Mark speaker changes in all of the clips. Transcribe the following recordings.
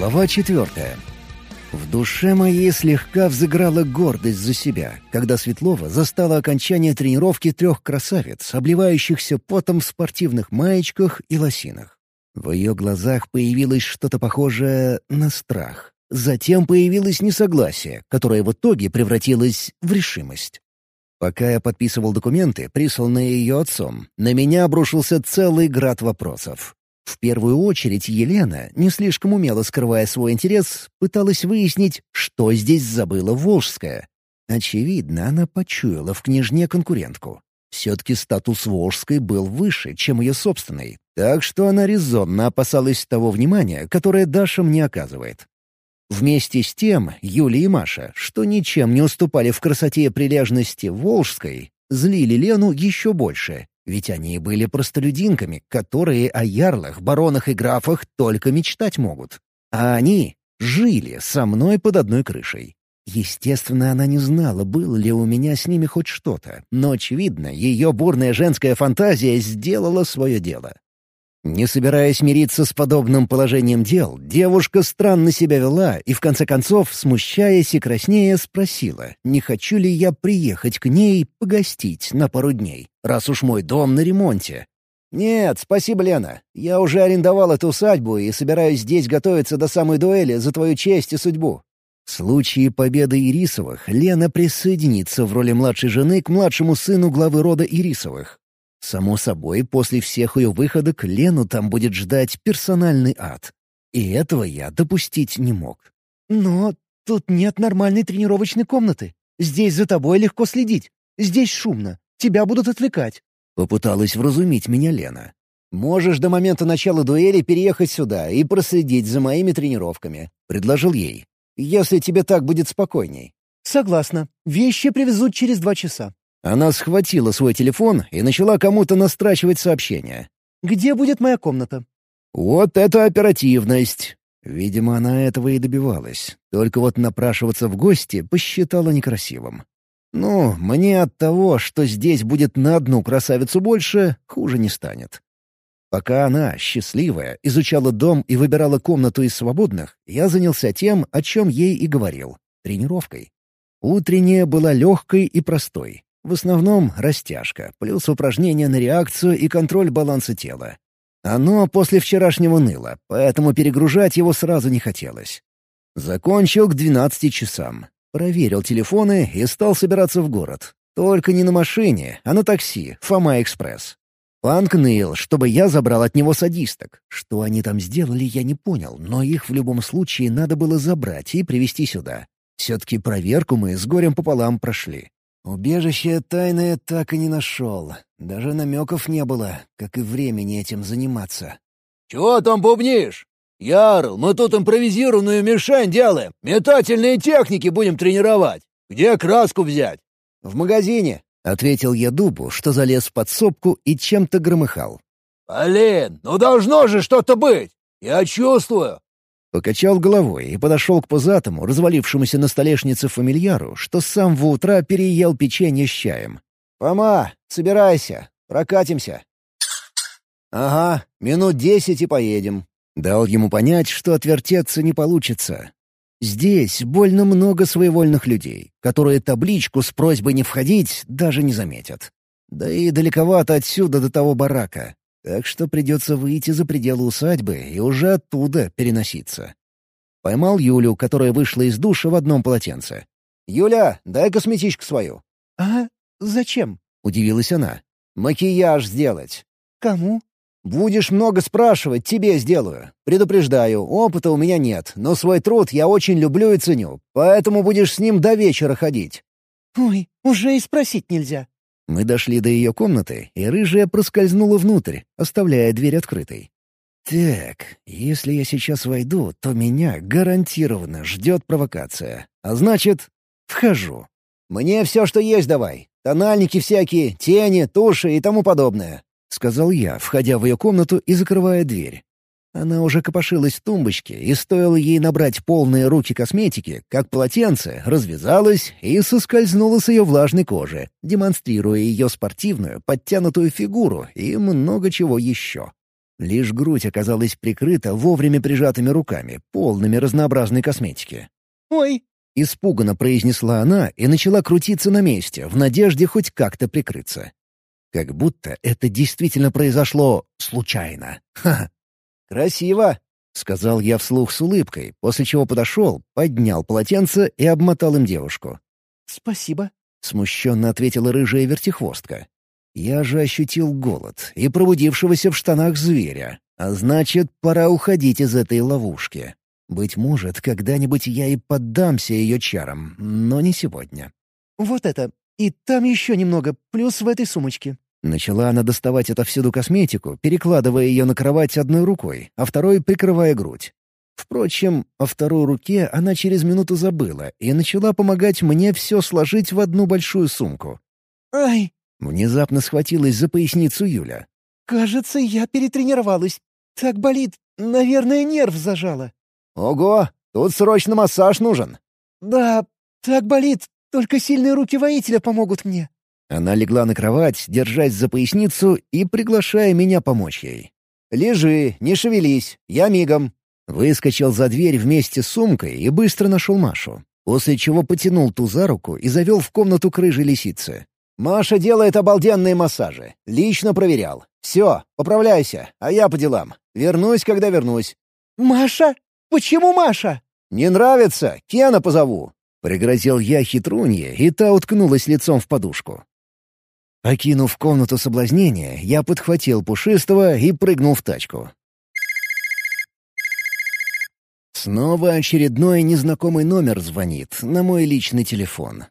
Speaker 1: Глава четвертая. В душе моей слегка взыграла гордость за себя, когда Светлова застала окончание тренировки трех красавиц, обливающихся потом в спортивных маечках и лосинах. В ее глазах появилось что-то похожее на страх. Затем появилось несогласие, которое в итоге превратилось в решимость. Пока я подписывал документы, присланные ее отцом, на меня обрушился целый град вопросов. В первую очередь Елена, не слишком умело скрывая свой интерес, пыталась выяснить, что здесь забыла Волжская. Очевидно, она почуяла в княжне конкурентку. Все-таки статус Волжской был выше, чем ее собственный, так что она резонно опасалась того внимания, которое Даша мне оказывает. Вместе с тем Юля и Маша, что ничем не уступали в красоте и прилежности Волжской, злили Лену еще больше, ведь они были простолюдинками, которые о ярлах, баронах и графах только мечтать могут. А они жили со мной под одной крышей. Естественно, она не знала, было ли у меня с ними хоть что-то, но, очевидно, ее бурная женская фантазия сделала свое дело. Не собираясь мириться с подобным положением дел, девушка странно себя вела и, в конце концов, смущаясь и краснея, спросила, не хочу ли я приехать к ней погостить на пару дней, раз уж мой дом на ремонте. «Нет, спасибо, Лена. Я уже арендовал эту усадьбу и собираюсь здесь готовиться до самой дуэли за твою честь и судьбу». В случае победы Ирисовых Лена присоединится в роли младшей жены к младшему сыну главы рода Ирисовых. Само собой, после всех ее выходок Лену там будет ждать персональный ад. И этого я допустить не мог.
Speaker 2: «Но тут нет нормальной тренировочной комнаты. Здесь за тобой легко следить. Здесь шумно. Тебя будут отвлекать».
Speaker 1: Попыталась вразумить меня Лена. «Можешь до момента начала дуэли переехать сюда и проследить за моими тренировками», — предложил ей. «Если тебе так будет спокойней».
Speaker 2: «Согласна. Вещи привезут через два часа.
Speaker 1: Она схватила свой телефон и начала кому-то настрачивать сообщение.
Speaker 2: «Где будет моя комната?»
Speaker 1: «Вот это оперативность!» Видимо, она этого и добивалась. Только вот напрашиваться в гости посчитала некрасивым. Ну, мне от того, что здесь будет на одну красавицу больше, хуже не станет. Пока она, счастливая, изучала дом и выбирала комнату из свободных, я занялся тем, о чем ей и говорил — тренировкой. Утренняя была легкой и простой. В основном растяжка, плюс упражнения на реакцию и контроль баланса тела. Оно после вчерашнего ныло, поэтому перегружать его сразу не хотелось. Закончил к 12 часам. Проверил телефоны и стал собираться в город. Только не на машине, а на такси, Фома-экспресс. Панк ныл, чтобы я забрал от него садисток. Что они там сделали, я не понял, но их в любом случае надо было забрать и привезти сюда. Все-таки проверку мы с горем пополам прошли. Убежище тайное так и не нашел. Даже намеков не было, как и времени этим заниматься.
Speaker 3: «Чего там бубнишь? Ярл, мы тут импровизированную мишень делаем. Метательные техники будем тренировать. Где краску взять?»
Speaker 1: «В магазине», — ответил я дубу, что залез в подсобку и чем-то громыхал.
Speaker 3: «Блин, ну должно же что-то быть! Я чувствую.
Speaker 1: Покачал головой и подошел к пузатому, развалившемуся на столешнице фамильяру, что с самого утра переел печенье с чаем. «Пома, собирайся, прокатимся». «Ага, минут десять и поедем». Дал ему понять, что отвертеться не получится. Здесь больно много своевольных людей, которые табличку с просьбой не входить даже не заметят. Да и далековато отсюда до того барака. Так что придется выйти за пределы усадьбы и уже оттуда переноситься. Поймал Юлю, которая вышла из душа в одном полотенце. «Юля, дай косметичку свою».
Speaker 2: «А? Зачем?»
Speaker 1: — удивилась она. «Макияж сделать».
Speaker 2: «Кому?»
Speaker 1: «Будешь много спрашивать, тебе сделаю. Предупреждаю, опыта у меня нет, но свой труд я очень люблю и ценю, поэтому будешь с ним до вечера ходить».
Speaker 2: «Ой, уже и спросить нельзя».
Speaker 1: Мы дошли до ее комнаты, и рыжая проскользнула внутрь, оставляя дверь открытой. «Так, если я сейчас войду, то меня гарантированно ждет провокация. А значит, вхожу. Мне все, что есть, давай. Тональники всякие, тени, туши и тому подобное», — сказал я, входя в ее комнату и закрывая дверь. Она уже копошилась в тумбочке, и стоило ей набрать полные руки косметики, как полотенце развязалось и соскользнуло с ее влажной кожи, демонстрируя ее спортивную, подтянутую фигуру и много чего еще. Лишь грудь оказалась прикрыта вовремя прижатыми руками, полными разнообразной косметики.
Speaker 2: «Ой!»
Speaker 1: — испуганно произнесла она и начала крутиться на месте, в надежде хоть как-то прикрыться. Как будто это действительно произошло случайно. Ха! «Красиво!» — сказал я вслух с улыбкой, после чего подошел, поднял полотенце и обмотал им девушку.
Speaker 2: «Спасибо», —
Speaker 1: смущенно ответила рыжая вертихвостка. Я же ощутил голод и пробудившегося в штанах зверя. А значит, пора уходить из этой ловушки. Быть может, когда-нибудь я и поддамся ее чарам, но не сегодня.
Speaker 2: «Вот это. И там еще немного, плюс в этой сумочке».
Speaker 1: Начала она доставать отовсюду косметику, перекладывая ее на кровать одной рукой, а второй прикрывая грудь. Впрочем, о второй руке она через минуту забыла и начала помогать мне все сложить в одну большую сумку.
Speaker 2: «Ай!»
Speaker 1: — внезапно схватилась за поясницу Юля.
Speaker 2: «Кажется, я перетренировалась. Так болит. Наверное, нерв зажала».
Speaker 3: «Ого! Тут срочно массаж нужен».
Speaker 2: «Да, так болит. Только сильные руки воителя помогут мне».
Speaker 1: Она легла на кровать, держась за поясницу и приглашая меня помочь ей.
Speaker 3: «Лежи, не шевелись, я мигом».
Speaker 1: Выскочил за дверь вместе с сумкой и быстро нашел Машу, после чего потянул ту за руку и завел в комнату к рыжей лисицы.
Speaker 3: «Маша делает обалденные массажи. Лично проверял. Все, поправляйся, а я по делам. Вернусь, когда вернусь».
Speaker 2: «Маша? Почему Маша?»
Speaker 3: «Не нравится? Кена позову».
Speaker 1: Пригрозил я хитрунье, и та уткнулась лицом в подушку. Покинув комнату соблазнения, я подхватил пушистого и прыгнул в тачку. Снова очередной незнакомый номер звонит на мой личный телефон.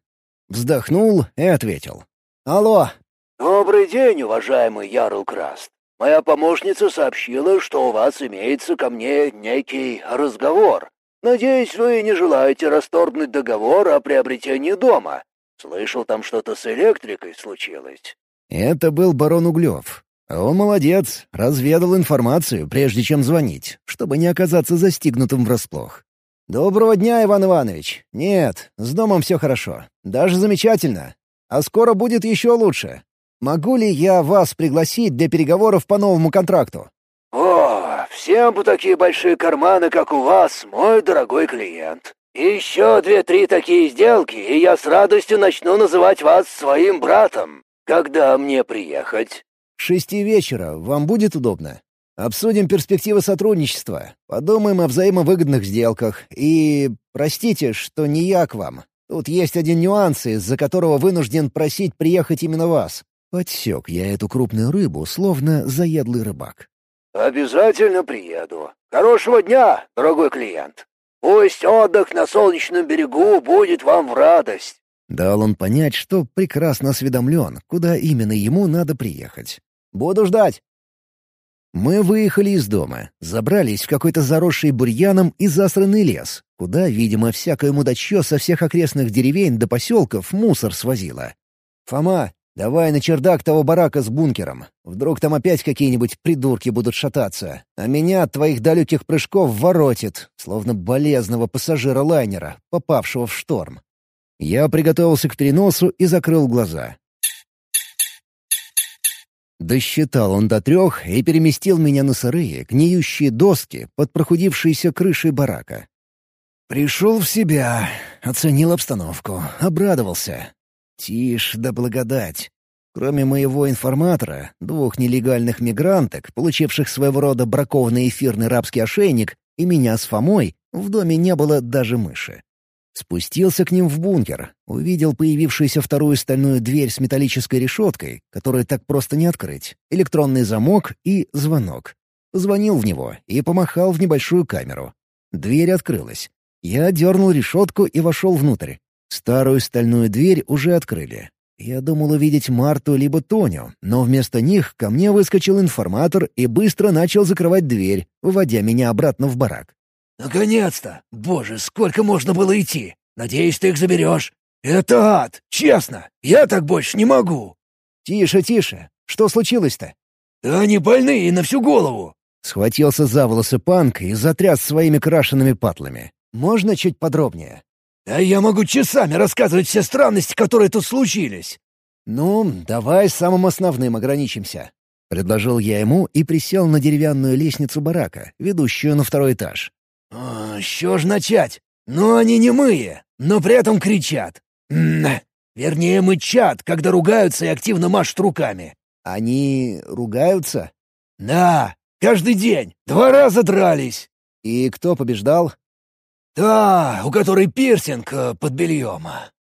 Speaker 1: Вздохнул и ответил.
Speaker 3: «Алло!»
Speaker 4: «Добрый день, уважаемый Ярл Краст. Моя помощница сообщила, что у вас имеется ко мне некий разговор. Надеюсь, вы не желаете расторгнуть договор о приобретении дома. Слышал, там что-то с электрикой случилось».
Speaker 1: Это был барон Углев. Он молодец, разведал информацию, прежде чем звонить, чтобы не оказаться застигнутым врасплох.
Speaker 3: «Доброго дня, Иван Иванович. Нет, с домом все хорошо. Даже замечательно. А скоро будет еще лучше. Могу ли я вас пригласить для переговоров по новому контракту?»
Speaker 4: «О, всем бы такие большие карманы, как у вас, мой дорогой клиент. Еще две-три такие сделки, и я с радостью начну называть вас своим братом. Когда мне приехать?»
Speaker 3: шести вечера. Вам будет удобно? Обсудим перспективы сотрудничества, подумаем о взаимовыгодных сделках. И простите, что не я к вам. Тут есть один нюанс, из-за которого вынужден просить приехать именно вас».
Speaker 1: Подсек я эту крупную рыбу, словно заедлый рыбак.
Speaker 4: «Обязательно приеду. Хорошего дня, дорогой клиент. Пусть отдых на солнечном берегу будет вам в радость».
Speaker 1: Дал он понять, что прекрасно осведомлен, куда именно ему надо приехать.
Speaker 3: «Буду ждать».
Speaker 1: Мы выехали из дома, забрались в какой-то заросший бурьяном и засранный лес, куда, видимо, всякое мудачье со всех окрестных деревень до поселков мусор свозило.
Speaker 3: «Фома, давай на чердак того барака с бункером. Вдруг там опять какие-нибудь придурки будут шататься, а меня от твоих далеких прыжков воротит, словно болезного пассажира лайнера, попавшего в шторм».
Speaker 1: Я приготовился к переносу и закрыл глаза. Досчитал он до трех и переместил меня на сырые, гниющие доски под прохудившейся крышей барака. Пришел в себя, оценил обстановку, обрадовался. Тишь да благодать. Кроме моего информатора, двух нелегальных мигранток, получивших своего рода бракованный эфирный рабский ошейник, и меня с Фомой, в доме не было даже мыши. Спустился к ним в бункер, увидел появившуюся вторую стальную дверь с металлической решеткой, которую так просто не открыть, электронный замок и звонок. Позвонил в него и помахал в небольшую камеру. Дверь открылась. Я дернул решетку и вошел внутрь. Старую стальную дверь уже открыли. Я думал увидеть Марту либо Тоню, но вместо них ко мне выскочил информатор и быстро начал закрывать дверь, выводя меня обратно в барак.
Speaker 4: «Наконец-то! Боже, сколько можно было идти! Надеюсь, ты их заберешь. Это ад! Честно! Я так больше не могу!»
Speaker 3: «Тише, тише! Что случилось-то?»
Speaker 4: «Да они больные на всю голову!»
Speaker 1: Схватился за волосы Панк и затряс своими крашенными патлами.
Speaker 3: «Можно чуть подробнее?»
Speaker 4: «Да я могу часами рассказывать все странности, которые тут случились!»
Speaker 3: «Ну, давай самым основным ограничимся.
Speaker 1: — предложил я ему и присел на деревянную лестницу барака, ведущую на второй этаж.
Speaker 4: «А, «Что ж начать? Ну, они не мые, но при этом кричат. М -м, вернее, мычат, когда ругаются и активно машут руками».
Speaker 1: «Они ругаются?»
Speaker 4: «Да, каждый день. Два раза дрались».
Speaker 1: «И кто побеждал?»
Speaker 4: «Та, у которой пирсинг э, под бельем».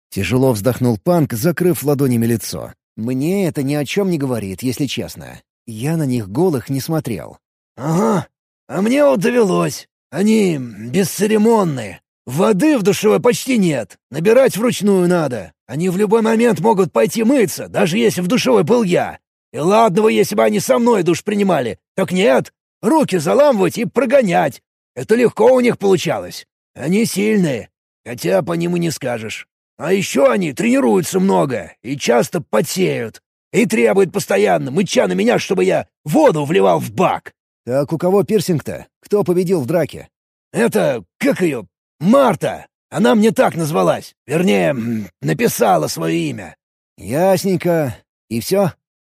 Speaker 1: Тяжело вздохнул Панк, закрыв ладонями лицо. «Мне это ни о чем не говорит, если честно. Я на них голых не смотрел».
Speaker 4: «Ага, а мне вот довелось. Они бесцеремонные. Воды в душевой почти нет. Набирать вручную надо. Они в любой момент могут пойти мыться, даже если в душевой был я. И ладно бы, если бы они со мной душ принимали. Так нет. Руки заламывать и прогонять. Это легко у них получалось. Они сильные, хотя по ним и не скажешь. А еще они тренируются много и часто потеют. И требуют постоянно, мыча на меня, чтобы я воду вливал в бак.
Speaker 1: «Так у кого пирсинг-то? Кто победил в драке?»
Speaker 4: «Это... как ее? Марта! Она мне так назвалась. Вернее, написала свое имя».
Speaker 1: «Ясненько. И все?»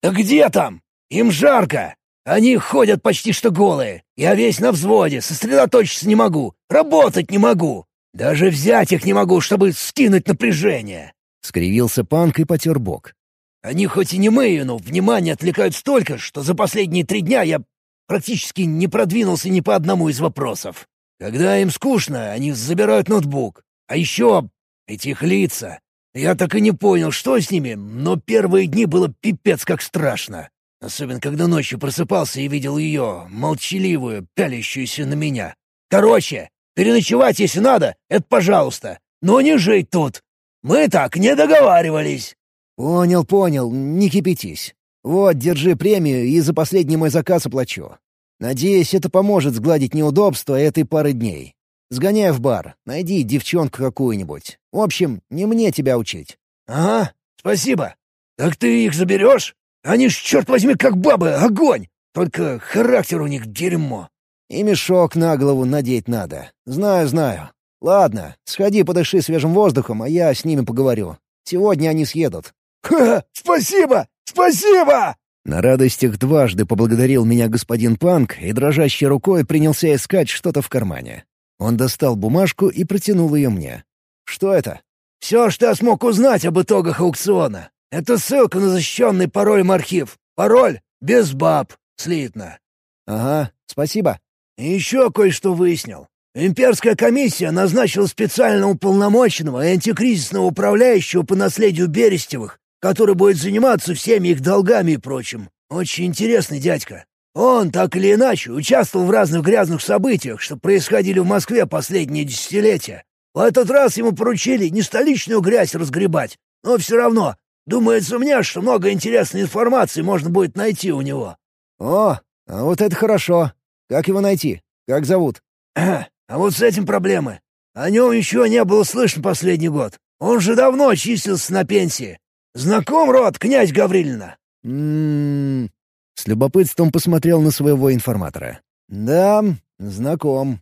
Speaker 4: «Да где там? Им жарко. Они ходят почти что голые. Я весь на взводе, сосредоточиться не могу, работать не могу. Даже взять их не могу, чтобы скинуть напряжение».
Speaker 1: Скривился Панк и потер бок.
Speaker 4: «Они хоть и не мыю, но внимание отвлекают столько, что за последние три дня я практически не продвинулся ни по одному из вопросов. Когда им скучно, они забирают ноутбук. А еще эти их лица. Я так и не понял, что с ними, но первые дни было пипец как страшно. Особенно, когда ночью просыпался и видел ее, молчаливую, пялящуюся на меня. Короче, переночевать, если надо, это пожалуйста, но не жить тут. Мы так не договаривались».
Speaker 1: «Понял, понял, не кипятись. Вот, держи премию и за последний мой заказ оплачу. Надеюсь, это поможет сгладить неудобства этой пары дней. Сгоняй в бар, найди девчонку какую-нибудь. В общем, не мне тебя учить».
Speaker 4: «Ага, спасибо. Так ты их заберешь?» Они ж, черт возьми, как бабы, огонь! Только характер у них дерьмо.
Speaker 1: И мешок на голову надеть надо. Знаю, знаю. Ладно, сходи подыши свежим воздухом, а я с ними поговорю. Сегодня они съедут.
Speaker 4: Ха, спасибо! Спасибо!
Speaker 1: На радостях дважды поблагодарил меня господин Панк и дрожащей рукой принялся искать что-то в кармане. Он достал бумажку и протянул ее мне. «Что это?»
Speaker 4: «Все, что я смог узнать об итогах аукциона. Это ссылка на защищенный паролем архив. Пароль без баб. Слитно.
Speaker 1: Ага, спасибо.
Speaker 4: И еще кое-что выяснил. Имперская комиссия назначила специально уполномоченного и антикризисного управляющего по наследию Берестевых, который будет заниматься всеми их долгами и прочим. Очень интересный дядька. Он, так или иначе, участвовал в разных грязных событиях, что происходили в Москве последние десятилетия. В этот раз ему поручили не столичную грязь разгребать, но все равно Думается мне, что много интересной информации можно будет найти у него».
Speaker 1: «О, а вот это хорошо. Как его найти? Как зовут?»
Speaker 4: «А вот с этим проблемы. О нем еще не было слышно последний год. Он же давно числился на пенсии. Знаком род, князь Гаврилина?»
Speaker 1: «М-м-м...» С любопытством посмотрел на своего информатора. «Да, знаком».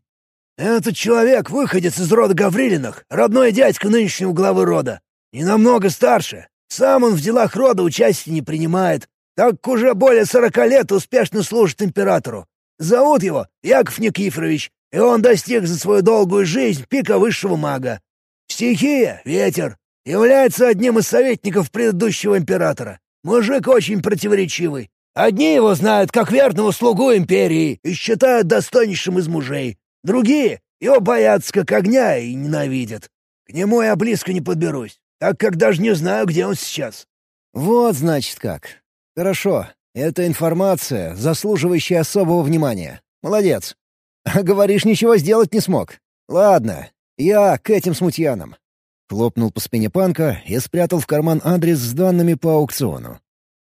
Speaker 4: «Этот человек — выходец из рода Гаврилиных, родной дядька нынешнего главы рода. И намного старше. Сам он в делах рода участия не принимает, так уже более сорока лет успешно служит императору. Зовут его Яков Никифорович, и он достиг за свою долгую жизнь пика высшего мага. Стихия — ветер. Является одним из советников предыдущего императора. Мужик очень противоречивый. Одни его знают как верного слугу империи и считают достойнейшим из мужей. Другие его боятся как огня и ненавидят. К нему я близко не подберусь так как даже не знаю, где он сейчас».
Speaker 1: «Вот, значит, как. Хорошо. Это информация, заслуживающая особого внимания. Молодец. А говоришь, ничего сделать не смог. Ладно, я к этим смутьянам». Хлопнул по спине Панка и спрятал в карман адрес с данными по аукциону.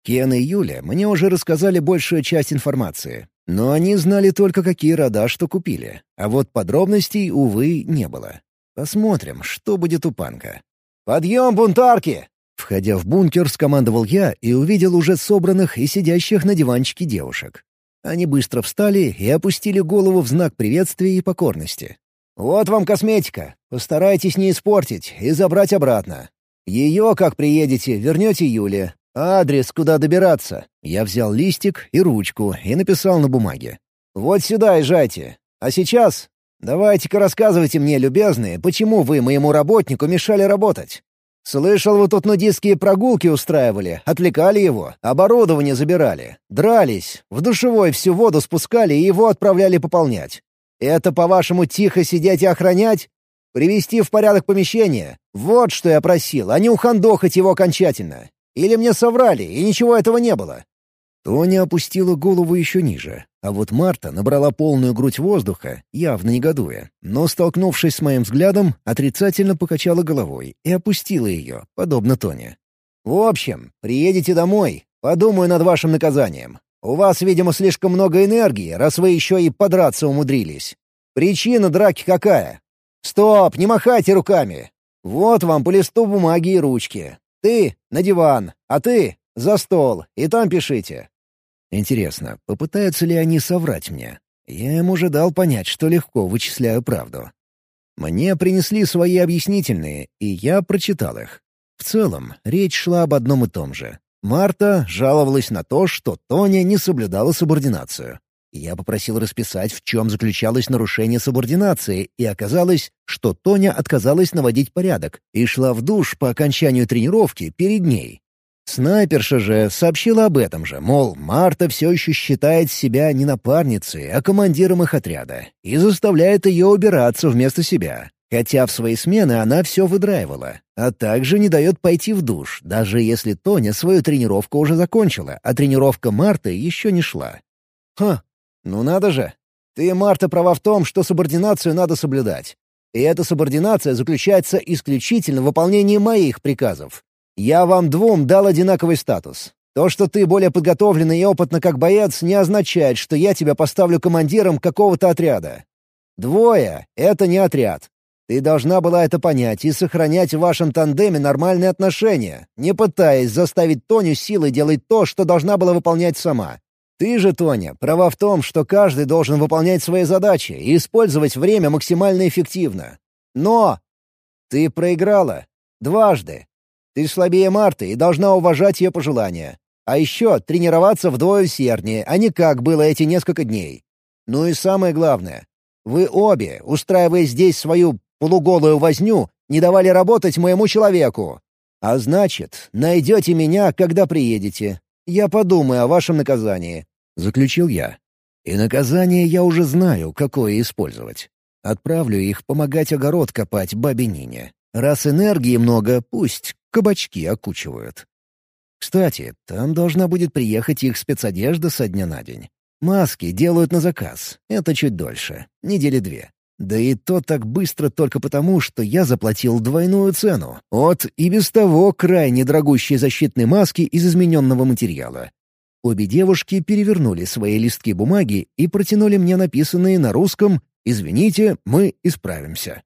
Speaker 1: Кен и Юля мне уже рассказали большую часть информации, но они знали только, какие рода что купили, а вот подробностей, увы, не было. Посмотрим, что будет у Панка. «Подъем, бунтарки!» Входя в бункер, скомандовал я и увидел уже собранных и сидящих на диванчике девушек. Они быстро встали и опустили голову в знак приветствия и покорности. «Вот вам косметика. Постарайтесь не испортить и забрать обратно. Ее, как приедете, вернете Юле.
Speaker 3: «Адрес, куда добираться?» Я взял листик и ручку и написал на бумаге. «Вот сюда езжайте. А сейчас давайте-ка рассказывайте мне, любезные, почему вы моему работнику мешали работать. Слышал, вы тут нудистские прогулки устраивали, отвлекали его, оборудование забирали, дрались, в душевой всю воду спускали и его отправляли пополнять. Это, по-вашему, тихо сидеть и охранять? Привести в порядок помещение? Вот что я просил, а не ухандохать его окончательно. Или мне соврали, и ничего этого не было?»
Speaker 1: Тоня опустила голову еще ниже, а вот Марта набрала полную грудь воздуха, явно негодуя, но, столкнувшись с моим взглядом, отрицательно покачала головой и опустила ее, подобно Тоне.
Speaker 3: «В общем, приедете домой, подумаю над вашим наказанием. У вас, видимо, слишком много энергии, раз вы еще и подраться умудрились. Причина драки какая? Стоп, не махайте руками. Вот вам по листу бумаги и ручки. Ты — на диван, а ты — за стол, и там пишите».
Speaker 1: Интересно, попытаются ли они соврать мне? Я им уже дал понять, что легко вычисляю правду. Мне принесли свои объяснительные, и я прочитал их. В целом, речь шла об одном и том же. Марта жаловалась на то, что Тоня не соблюдала субординацию. Я попросил расписать, в чем заключалось нарушение субординации, и оказалось, что Тоня отказалась наводить порядок и шла в душ по окончанию тренировки перед ней. Снайперша же сообщила об этом же, мол, Марта все еще считает себя не напарницей, а командиром их отряда, и заставляет ее убираться вместо себя. Хотя в свои смены она все выдраивала, а также не дает пойти в душ, даже если Тоня свою тренировку уже закончила, а тренировка Марты еще не шла.
Speaker 3: «Ха, «Ну надо же! Ты, Марта, права в том, что субординацию надо соблюдать. И эта субординация заключается исключительно в выполнении моих приказов. Я вам двум дал одинаковый статус. То, что ты более подготовленный и опытный как боец, не означает, что я тебя поставлю командиром какого-то отряда. Двое — это не отряд. Ты должна была это понять и сохранять в вашем тандеме нормальные отношения, не пытаясь заставить Тоню силой делать то, что должна была выполнять сама. Ты же, Тоня, права в том, что каждый должен выполнять свои задачи и использовать время максимально эффективно. Но ты проиграла. Дважды. Ты слабее Марты и должна уважать ее пожелания. А еще тренироваться вдвое усерднее, а не как было эти несколько дней. Ну и самое главное. Вы обе, устраивая здесь свою полуголую возню, не давали работать моему человеку. А значит, найдете меня, когда приедете, я подумаю о вашем наказании», — заключил я. «И наказание я уже знаю, какое использовать. Отправлю их помогать огород копать бабе Нине. Раз энергии много, пусть кабачки окучивают. Кстати, там должна будет приехать их спецодежда со дня на день. Маски делают на заказ. Это чуть дольше. Недели две. Да и то так быстро только потому, что я заплатил двойную цену. От и без того крайне дорогущей защитной маски из измененного материала. Обе девушки перевернули свои листки бумаги и протянули мне написанные на русском «Извините, мы исправимся».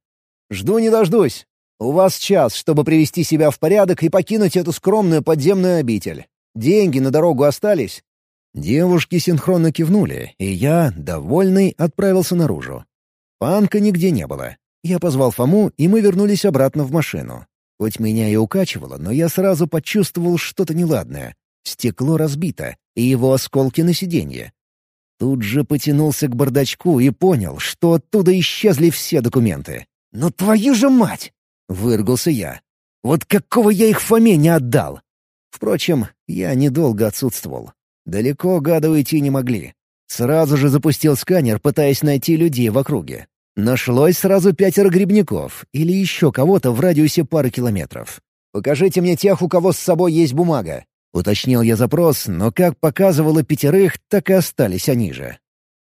Speaker 3: «Жду не дождусь. У вас час, чтобы привести себя в порядок и покинуть эту скромную подземную обитель. Деньги на дорогу остались?» Девушки синхронно кивнули, и я, довольный, отправился наружу. Панка нигде не было. Я позвал Фому, и мы вернулись обратно в машину. Хоть меня и укачивало, но я сразу почувствовал что-то неладное. Стекло разбито, и его осколки на сиденье. Тут же потянулся к бардачку и понял, что оттуда исчезли все документы. «Ну твою же мать!» — выргался я. «Вот какого я их Фоме не отдал!» Впрочем, я недолго отсутствовал. Далеко гады уйти не могли. Сразу же запустил сканер, пытаясь найти людей в округе. Нашлось сразу пятеро грибников или еще кого-то в радиусе пары километров. «Покажите мне тех, у кого с собой есть бумага», — уточнил я запрос, но как показывало пятерых, так и остались они же.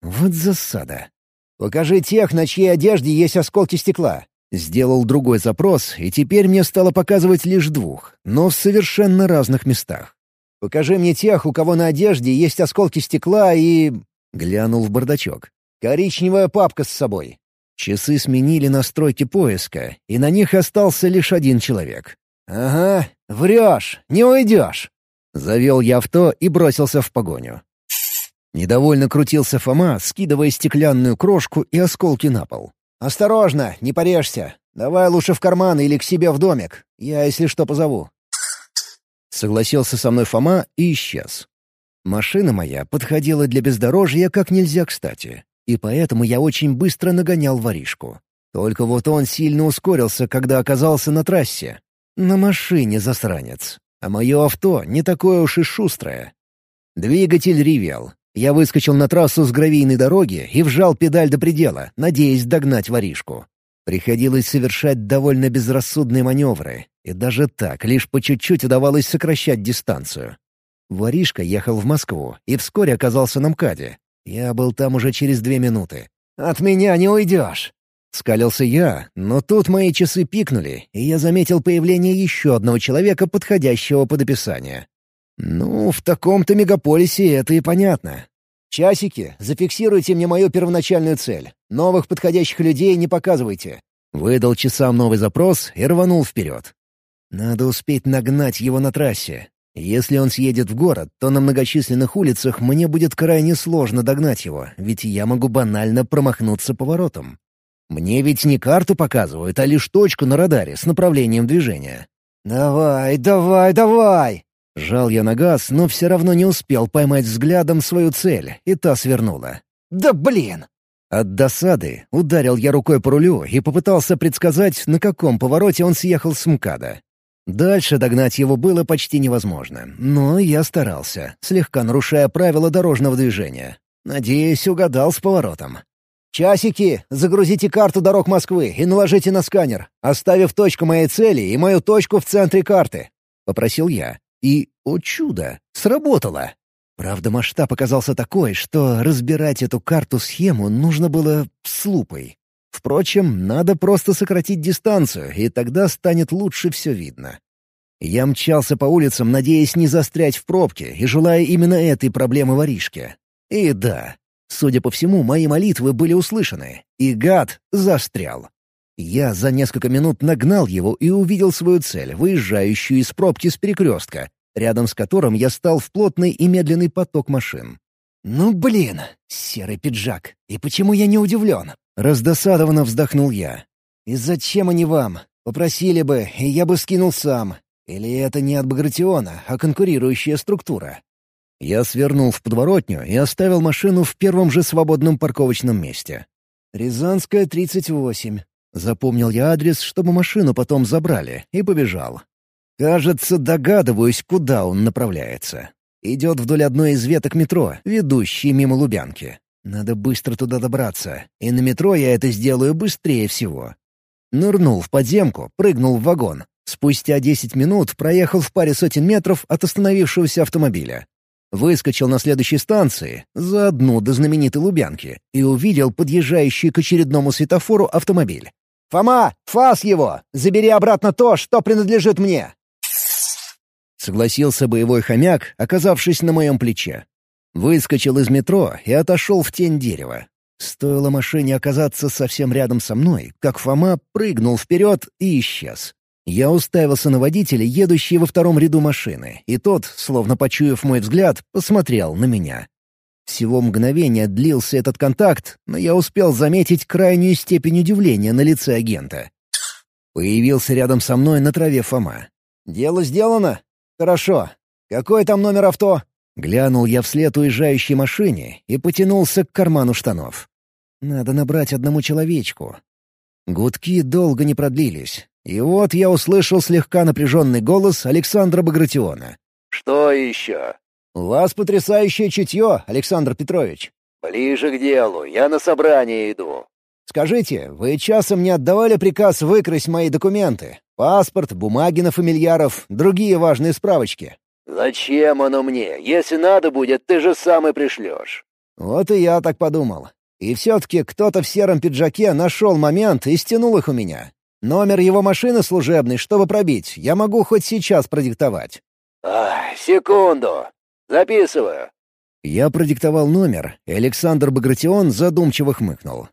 Speaker 3: Вот засада. «Покажи тех, на чьей одежде есть осколки стекла». Сделал другой запрос, и теперь мне стало показывать лишь двух, но в совершенно разных местах. Покажи мне тех, у кого на одежде есть осколки стекла и...» Глянул в бардачок. «Коричневая папка с собой». Часы сменили настройки поиска, и на них остался лишь один человек. «Ага, врешь, не уйдешь!» Завел я авто и бросился в погоню. Недовольно крутился Фома, скидывая стеклянную крошку и осколки на пол. «Осторожно, не порежься. Давай лучше в карман или к себе в домик. Я, если что, позову».
Speaker 1: Согласился со мной Фома и исчез. Машина моя подходила для бездорожья как нельзя кстати, и поэтому я очень быстро нагонял воришку. Только вот он сильно ускорился, когда оказался на трассе. На машине засранец. А мое авто не такое уж и шустрое. Двигатель ревел. Я выскочил на трассу с гравийной дороги и вжал педаль до предела, надеясь догнать воришку. Приходилось совершать довольно безрассудные маневры, и даже так лишь по чуть-чуть удавалось сокращать дистанцию. Воришка ехал в Москву и вскоре оказался на МКАДе. Я был там уже через две минуты. «От меня не уйдешь!» Скалился я, но тут мои часы пикнули, и я заметил появление еще одного человека, подходящего под описание. Ну, в таком-то мегаполисе это и понятно. «Часики, зафиксируйте мне мою первоначальную цель. Новых подходящих людей не показывайте». Выдал часам новый запрос и рванул вперед. Надо успеть нагнать его на трассе. Если он съедет в город, то на многочисленных улицах мне будет крайне сложно догнать его, ведь я могу банально промахнуться поворотом. Мне ведь не карту показывают, а лишь точку на радаре с направлением движения. «Давай, давай, давай!» Жал я на газ, но все равно не успел поймать взглядом свою цель, и та свернула. «Да блин!» От досады ударил я рукой по рулю и попытался предсказать, на каком повороте он съехал с МКАДа. Дальше догнать его было почти невозможно, но я старался, слегка нарушая правила дорожного движения. Надеюсь, угадал с поворотом. «Часики, загрузите карту дорог Москвы и наложите на сканер, оставив точку моей цели и мою точку в центре карты», — попросил я. И, о чудо, сработало. Правда, масштаб оказался такой, что разбирать эту карту-схему нужно было с лупой. Впрочем, надо просто сократить дистанцию, и тогда станет лучше все видно. Я мчался по улицам, надеясь не застрять в пробке и желая именно этой проблемы воришки. И да, судя по всему, мои молитвы были услышаны, и гад застрял. Я за несколько минут нагнал его и увидел свою цель, выезжающую из пробки с перекрестка, рядом с которым я стал в плотный и медленный поток машин. «Ну блин, серый пиджак, и почему я не удивлен?» Раздосадованно вздохнул я. «И зачем они вам? Попросили бы, и я бы скинул сам. Или это не от Багратиона, а конкурирующая структура?» Я свернул в подворотню и оставил машину в первом же свободном парковочном месте. «Рязанская, 38. Запомнил я адрес, чтобы машину потом забрали, и побежал. Кажется, догадываюсь, куда он направляется. Идет вдоль одной из веток метро, ведущей мимо Лубянки. Надо быстро туда добраться, и на метро я это сделаю быстрее всего. Нырнул в подземку, прыгнул в вагон. Спустя десять минут проехал в паре сотен метров от остановившегося автомобиля. Выскочил на следующей станции, за одну до знаменитой Лубянки, и увидел подъезжающий к очередному светофору автомобиль. «Фома, фас его! Забери обратно то, что принадлежит мне!» Согласился боевой хомяк, оказавшись на моем плече. Выскочил из метро и отошел в тень дерева. Стоило машине оказаться совсем рядом со мной, как Фома прыгнул вперед и исчез. Я уставился на водителя, едущий во втором ряду машины, и тот, словно почуяв мой взгляд, посмотрел на меня. Всего мгновения длился этот контакт, но я успел заметить крайнюю степень удивления на лице агента. Появился рядом со мной на траве Фома. «Дело сделано? Хорошо. Какой там номер авто?» Глянул я вслед уезжающей машине и потянулся к карману штанов. «Надо набрать одному человечку». Гудки долго не продлились, и вот я услышал слегка напряженный голос Александра Багратиона.
Speaker 4: «Что еще?»
Speaker 1: «У вас потрясающее чутье, Александр Петрович».
Speaker 4: «Ближе к делу, я на собрание иду».
Speaker 1: «Скажите, вы часом не отдавали приказ выкрасть мои документы? Паспорт, бумаги на фамильяров, другие важные справочки?»
Speaker 4: «Зачем оно мне? Если надо будет, ты же сам и пришлешь».
Speaker 1: Вот и я так подумал. И все-таки кто-то в сером пиджаке нашел момент и стянул их у меня. Номер его машины служебный, чтобы пробить, я могу хоть сейчас продиктовать.
Speaker 4: «Ах, секунду. Записываю».
Speaker 1: Я продиктовал номер, и Александр Багратион задумчиво хмыкнул.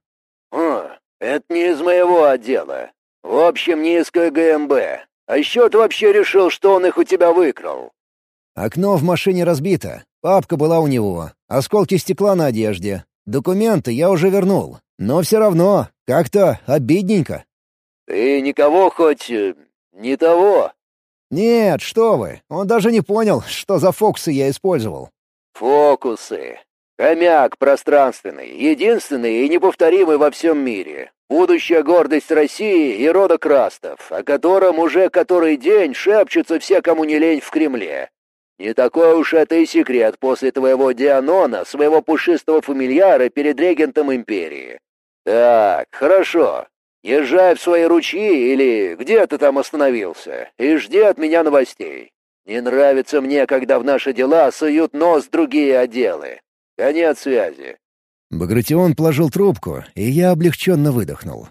Speaker 4: «Хм, это не из моего отдела. В общем, не из КГМБ. А ты вообще решил, что он их у тебя выкрал?»
Speaker 1: Окно в машине разбито. Папка была у него. Осколки стекла на одежде. Документы я уже вернул. Но все равно, как-то обидненько.
Speaker 4: «Ты никого хоть... Э, не того?»
Speaker 3: «Нет, что вы, он даже не понял, что за фокусы я использовал».
Speaker 4: «Фокусы. Хомяк пространственный, единственный и неповторимый во всем мире. Будущая гордость России и рода Крастов, о котором уже который день шепчутся все, кому не лень в Кремле. Не такой уж это и секрет после твоего Дианона, своего пушистого фамильяра перед регентом империи. Так, хорошо. Езжай в свои ручьи или где ты там остановился, и жди от меня новостей. Не нравится мне, когда в наши дела суют нос другие отделы. Конец связи.
Speaker 1: Багратион положил трубку, и я облегченно выдохнул.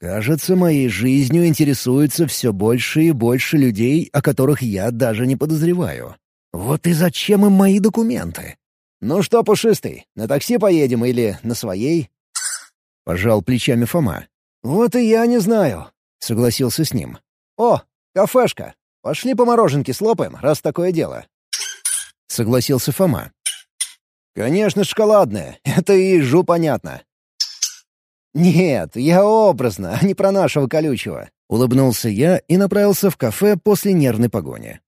Speaker 1: Кажется, моей жизнью интересуется все больше и больше людей, о которых я даже не подозреваю. Вот и зачем им мои документы?
Speaker 3: «Ну что, Пушистый, на такси поедем или на своей?»
Speaker 1: Пожал плечами Фома.
Speaker 3: «Вот и я не знаю», — согласился с ним. «О, кафешка. Пошли по мороженке слопаем, раз такое дело».
Speaker 1: Согласился Фома.
Speaker 3: «Конечно, шоколадное. Это и жу понятно». «Нет, я образно, а не про нашего колючего», —
Speaker 1: улыбнулся я и направился в кафе после нервной погони.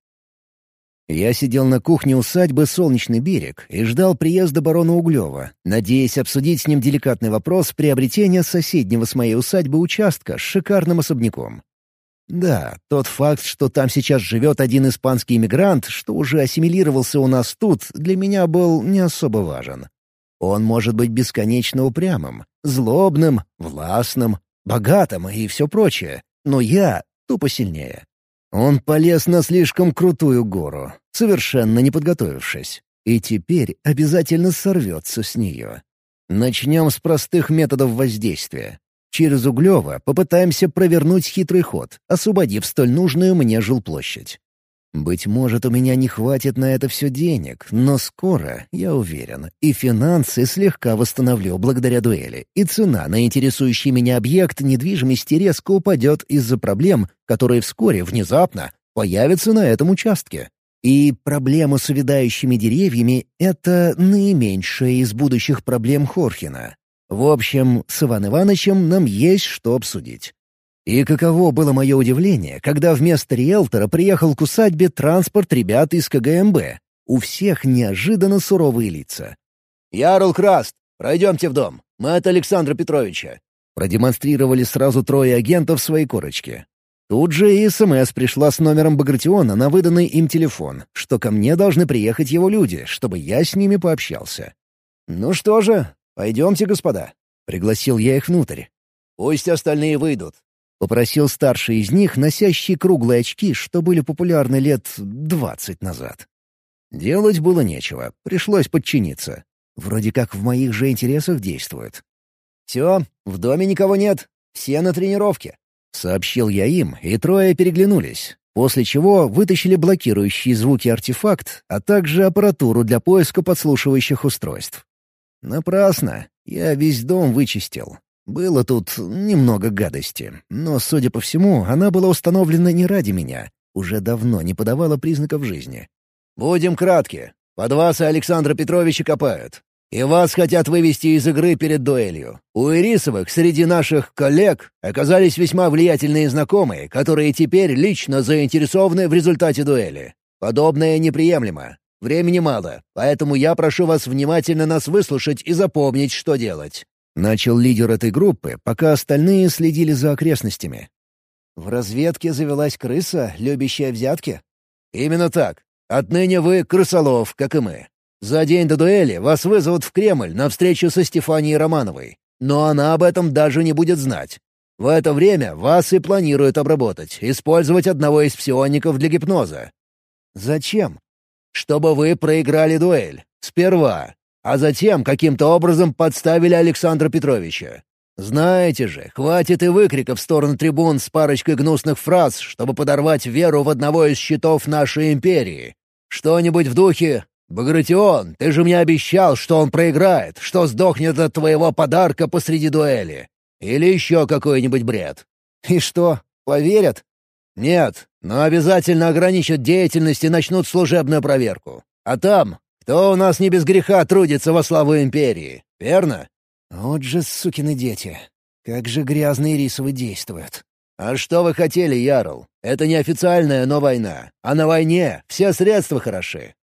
Speaker 1: Я сидел на кухне усадьбы «Солнечный берег» и ждал приезда барона Углева, надеясь обсудить с ним деликатный вопрос приобретения соседнего с моей усадьбы участка с шикарным особняком. Да, тот факт, что там сейчас живет один испанский иммигрант, что уже ассимилировался у нас тут, для меня был не особо важен. Он может быть бесконечно упрямым, злобным, властным, богатым и все прочее, но я тупо сильнее. Он полез на слишком крутую гору, совершенно не подготовившись, и теперь обязательно сорвется с нее. Начнем с простых методов воздействия. Через Углева попытаемся провернуть хитрый ход, освободив столь нужную мне жилплощадь. Быть может, у меня не хватит на это все денег, но скоро, я уверен, и финансы слегка восстановлю благодаря дуэли, и цена на интересующий меня объект недвижимости резко упадет из-за проблем, которые вскоре, внезапно, появятся на этом участке. И проблема с увядающими деревьями — это наименьшая из будущих проблем Хорхина. В общем, с Иван Ивановичем нам есть что обсудить. И каково было мое удивление, когда вместо риэлтора приехал к усадьбе транспорт ребят из КГМБ. У всех неожиданно суровые лица.
Speaker 3: «Ярл Краст, пройдемте в дом. Мы от Александра Петровича».
Speaker 1: Продемонстрировали сразу трое агентов свои корочки. Тут же и СМС пришла с номером Багратиона на выданный им телефон, что ко мне должны приехать его люди, чтобы я с ними пообщался.
Speaker 3: «Ну что же, пойдемте, господа».
Speaker 1: Пригласил я их внутрь.
Speaker 3: «Пусть остальные выйдут.
Speaker 1: — попросил старший из них, носящий круглые очки, что были популярны лет двадцать назад. Делать было нечего, пришлось подчиниться. Вроде как в моих же интересах действует.
Speaker 3: «Все, в доме никого нет, все на тренировке», —
Speaker 1: сообщил я им, и трое переглянулись, после чего вытащили блокирующие звуки артефакт, а также аппаратуру для поиска подслушивающих устройств. Напрасно, я весь дом вычистил, было тут немного гадости, но, судя по всему, она была установлена не ради меня, уже давно не подавала признаков жизни.
Speaker 3: «Будем кратки. Под вас и Александра Петровича копают. И вас хотят вывести из игры перед дуэлью. У Ирисовых среди наших коллег оказались весьма влиятельные знакомые, которые теперь лично заинтересованы в результате дуэли. Подобное неприемлемо. Времени мало, поэтому я прошу вас внимательно нас выслушать и запомнить, что делать.
Speaker 1: Начал лидер этой группы, пока остальные следили за окрестностями.
Speaker 3: «В разведке завелась крыса, любящая взятки?» «Именно так. Отныне вы крысолов, как и мы. За день до дуэли вас вызовут в Кремль на встречу со Стефанией Романовой. Но она об этом даже не будет знать. В это время вас и планируют обработать, использовать одного из псиоников для гипноза.
Speaker 1: Зачем?
Speaker 3: Чтобы вы проиграли дуэль. Сперва а затем каким-то образом подставили Александра Петровича. Знаете же, хватит и выкриков в сторону трибун с парочкой гнусных фраз, чтобы подорвать веру в одного из щитов нашей империи. Что-нибудь в духе «Багратион, ты же мне обещал, что он проиграет, что сдохнет от твоего подарка посреди дуэли». Или еще какой-нибудь бред.
Speaker 1: И что, поверят?
Speaker 3: Нет, но обязательно ограничат деятельность и начнут служебную проверку. А там кто у нас не без греха трудится во славу империи, верно?»
Speaker 1: «Вот же сукины дети! Как же грязные рисовы действуют!»
Speaker 3: «А что вы хотели, Ярл? Это не официальная, но война. А на войне все средства хороши.